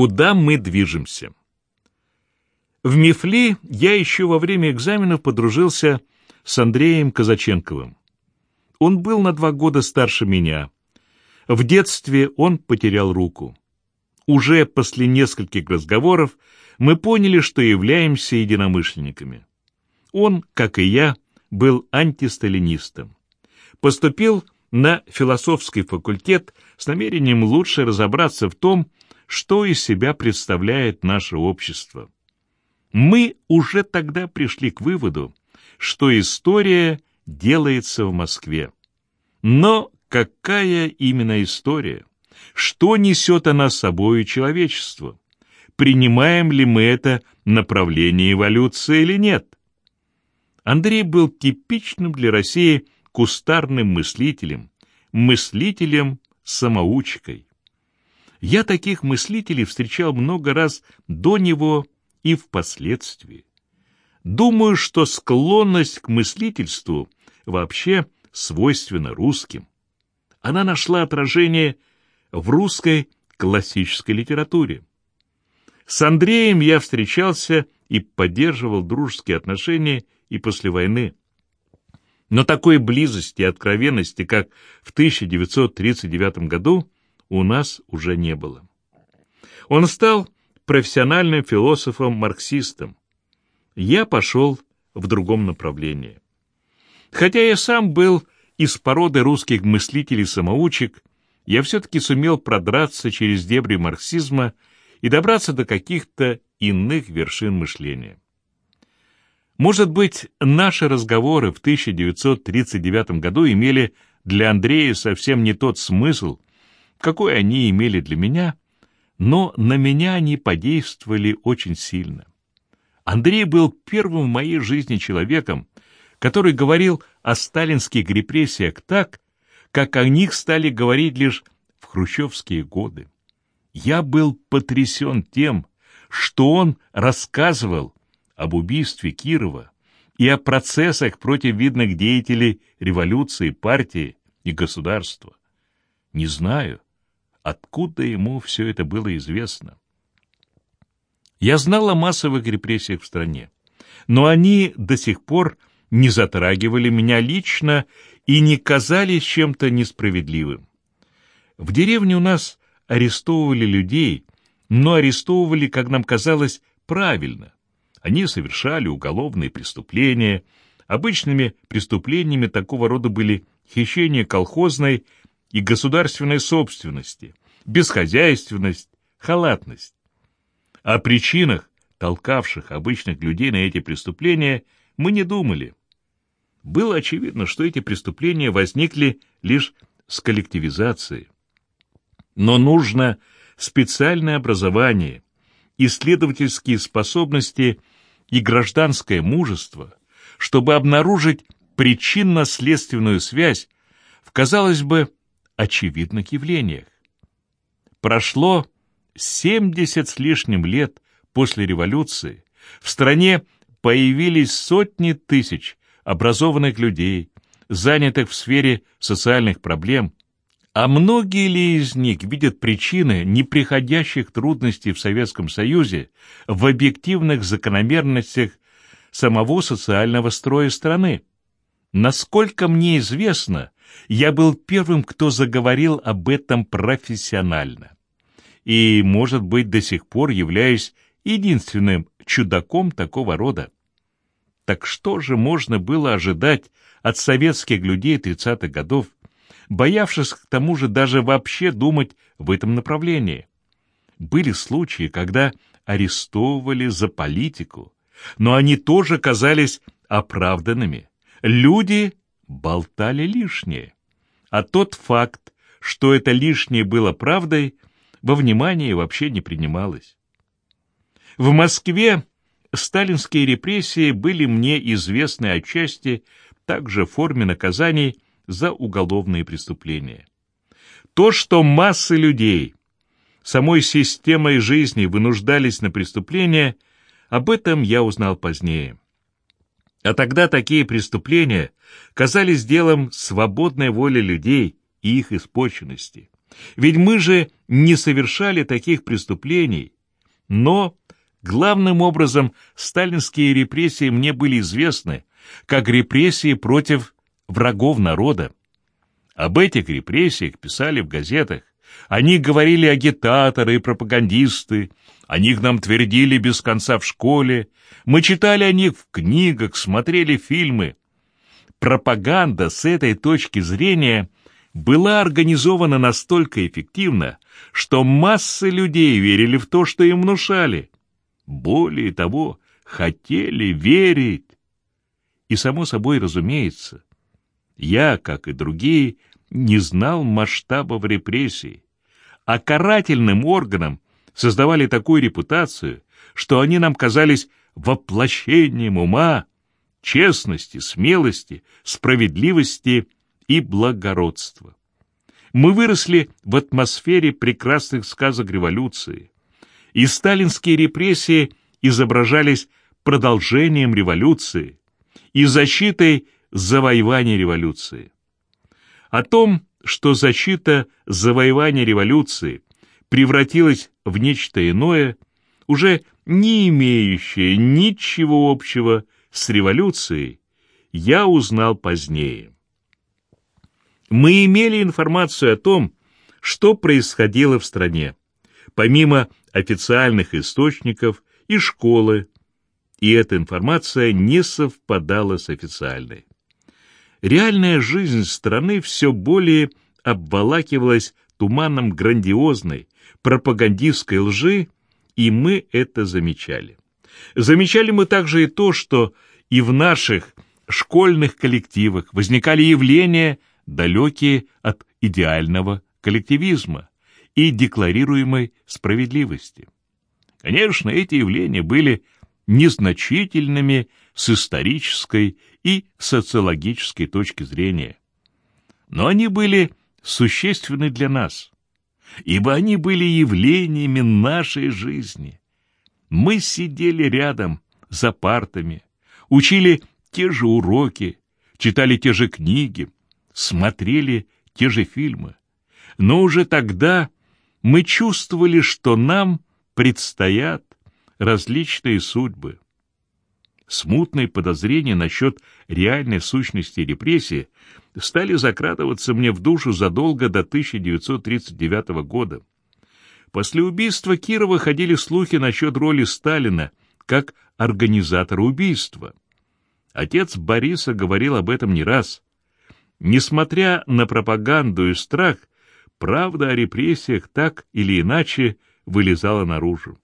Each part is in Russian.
Куда мы движемся? В Мифли я еще во время экзаменов подружился с Андреем Казаченковым. Он был на два года старше меня. В детстве он потерял руку. Уже после нескольких разговоров мы поняли, что являемся единомышленниками. Он, как и я, был антисталинистом. Поступил на философский факультет с намерением лучше разобраться в том, что из себя представляет наше общество. Мы уже тогда пришли к выводу, что история делается в Москве. Но какая именно история? Что несет она с собой человечество? Принимаем ли мы это направление эволюции или нет? Андрей был типичным для России кустарным мыслителем, мыслителем-самоучкой. Я таких мыслителей встречал много раз до него и впоследствии. Думаю, что склонность к мыслительству вообще свойственна русским. Она нашла отражение в русской классической литературе. С Андреем я встречался и поддерживал дружеские отношения и после войны. Но такой близости и откровенности, как в 1939 году, у нас уже не было. Он стал профессиональным философом-марксистом. Я пошел в другом направлении. Хотя я сам был из породы русских мыслителей-самоучек, я все-таки сумел продраться через дебри марксизма и добраться до каких-то иных вершин мышления. Может быть, наши разговоры в 1939 году имели для Андрея совсем не тот смысл, какой они имели для меня, но на меня они подействовали очень сильно. Андрей был первым в моей жизни человеком, который говорил о сталинских репрессиях так, как о них стали говорить лишь в хрущевские годы. Я был потрясен тем, что он рассказывал об убийстве Кирова и о процессах против видных деятелей революции, партии и государства. Не знаю, Откуда ему все это было известно? Я знал о массовых репрессиях в стране, но они до сих пор не затрагивали меня лично и не казались чем-то несправедливым. В деревне у нас арестовывали людей, но арестовывали, как нам казалось, правильно. Они совершали уголовные преступления. Обычными преступлениями такого рода были хищение колхозной и государственной собственности, бесхозяйственность, халатность. О причинах, толкавших обычных людей на эти преступления, мы не думали. Было очевидно, что эти преступления возникли лишь с коллективизацией. Но нужно специальное образование, исследовательские способности и гражданское мужество, чтобы обнаружить причинно-следственную связь в, казалось бы, очевидных явлениях. Прошло 70 с лишним лет после революции. В стране появились сотни тысяч образованных людей, занятых в сфере социальных проблем, а многие ли из них видят причины неприходящих трудностей в Советском Союзе в объективных закономерностях самого социального строя страны? Насколько мне известно, я был первым, кто заговорил об этом профессионально. И, может быть, до сих пор являюсь единственным чудаком такого рода. Так что же можно было ожидать от советских людей 30-х годов, боявшись к тому же даже вообще думать в этом направлении? Были случаи, когда арестовывали за политику, но они тоже казались оправданными. Люди болтали лишнее. А тот факт, что это лишнее было правдой, во внимание вообще не принималось. В Москве сталинские репрессии были мне известны отчасти также в форме наказаний за уголовные преступления. То, что массы людей самой системой жизни вынуждались на преступления, об этом я узнал позднее. А тогда такие преступления казались делом свободной воли людей и их испорченности. Ведь мы же не совершали таких преступлений. Но, главным образом, сталинские репрессии мне были известны, как репрессии против врагов народа. Об этих репрессиях писали в газетах. Они говорили агитаторы и пропагандисты, о них нам твердили без конца в школе, мы читали о них в книгах, смотрели фильмы. Пропаганда с этой точки зрения была организована настолько эффективно, что массы людей верили в то, что им внушали. Более того, хотели верить. И, само собой, разумеется, я, как и другие, не знал масштабов репрессий, а карательным органам создавали такую репутацию, что они нам казались воплощением ума, честности, смелости, справедливости и благородства. Мы выросли в атмосфере прекрасных сказок революции, и сталинские репрессии изображались продолжением революции и защитой завоевания революции. О том, что защита завоевания революции превратилась в нечто иное, уже не имеющее ничего общего с революцией, я узнал позднее. Мы имели информацию о том, что происходило в стране, помимо официальных источников и школы, и эта информация не совпадала с официальной. Реальная жизнь страны все более обволакивалась туманом грандиозной, пропагандистской лжи, и мы это замечали. Замечали мы также и то, что и в наших школьных коллективах возникали явления, далекие от идеального коллективизма и декларируемой справедливости. Конечно, эти явления были незначительными с исторической и социологической точки зрения. Но они были существенны для нас, ибо они были явлениями нашей жизни. Мы сидели рядом, за партами, учили те же уроки, читали те же книги, смотрели те же фильмы. Но уже тогда мы чувствовали, что нам предстоят различные судьбы. Смутные подозрения насчет реальной сущности репрессии стали закрадываться мне в душу задолго до 1939 года. После убийства Кирова ходили слухи насчет роли Сталина как организатора убийства. Отец Бориса говорил об этом не раз. Несмотря на пропаганду и страх, правда о репрессиях так или иначе вылезала наружу.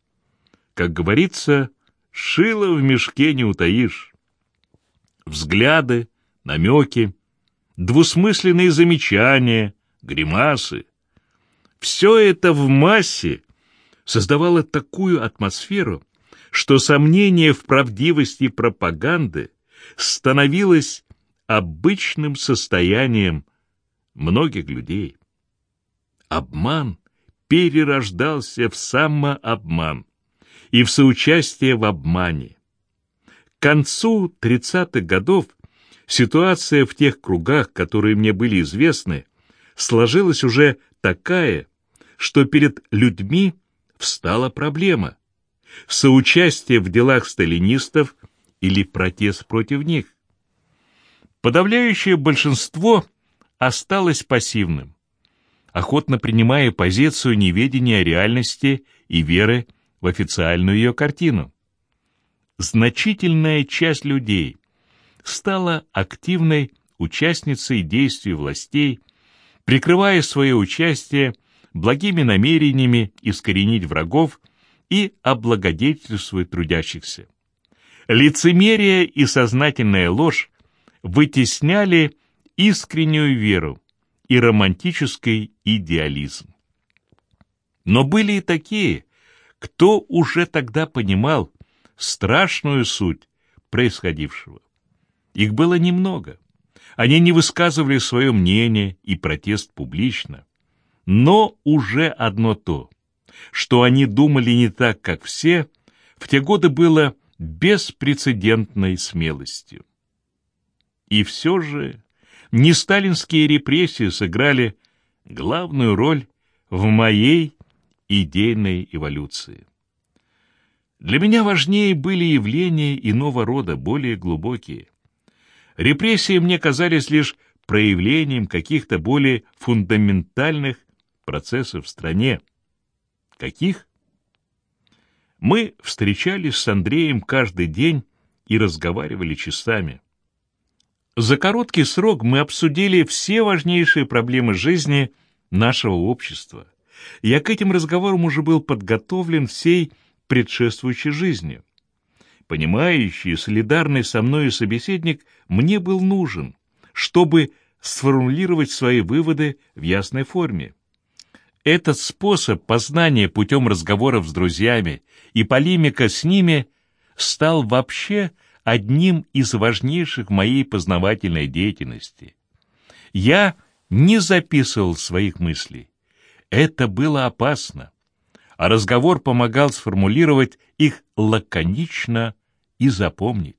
Как говорится, шило в мешке не утаишь. Взгляды, намеки, двусмысленные замечания, гримасы — все это в массе создавало такую атмосферу, что сомнение в правдивости пропаганды становилось обычным состоянием многих людей. Обман перерождался в самообман и в соучастие в обмане. К концу 30-х годов ситуация в тех кругах, которые мне были известны, сложилась уже такая, что перед людьми встала проблема – соучастие в делах сталинистов или протест против них. Подавляющее большинство осталось пассивным, охотно принимая позицию неведения реальности и веры в официальную ее картину. Значительная часть людей стала активной участницей действий властей, прикрывая свое участие благими намерениями искоренить врагов и облагодетельствовать трудящихся. Лицемерие и сознательная ложь вытесняли искреннюю веру и романтический идеализм. Но были и такие, кто уже тогда понимал страшную суть происходившего. Их было немного. Они не высказывали свое мнение и протест публично. Но уже одно то, что они думали не так, как все, в те годы было беспрецедентной смелостью. И все же не сталинские репрессии сыграли главную роль в моей идейной эволюции. Для меня важнее были явления иного рода, более глубокие. Репрессии мне казались лишь проявлением каких-то более фундаментальных процессов в стране. Каких? Мы встречались с Андреем каждый день и разговаривали часами. За короткий срок мы обсудили все важнейшие проблемы жизни нашего общества. Я к этим разговорам уже был подготовлен всей предшествующей жизнью. Понимающий солидарный со мною собеседник мне был нужен, чтобы сформулировать свои выводы в ясной форме. Этот способ познания путем разговоров с друзьями и полемика с ними стал вообще одним из важнейших моей познавательной деятельности. Я не записывал своих мыслей. Это было опасно, а разговор помогал сформулировать их лаконично и запомнить.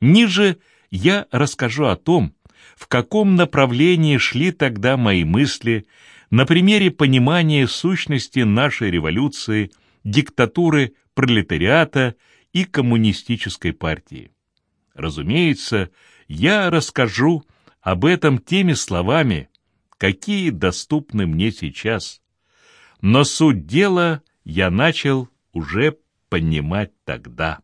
Ниже я расскажу о том, в каком направлении шли тогда мои мысли на примере понимания сущности нашей революции, диктатуры пролетариата и коммунистической партии. Разумеется, я расскажу об этом теми словами, какие доступны мне сейчас. Но суть дела я начал уже понимать тогда.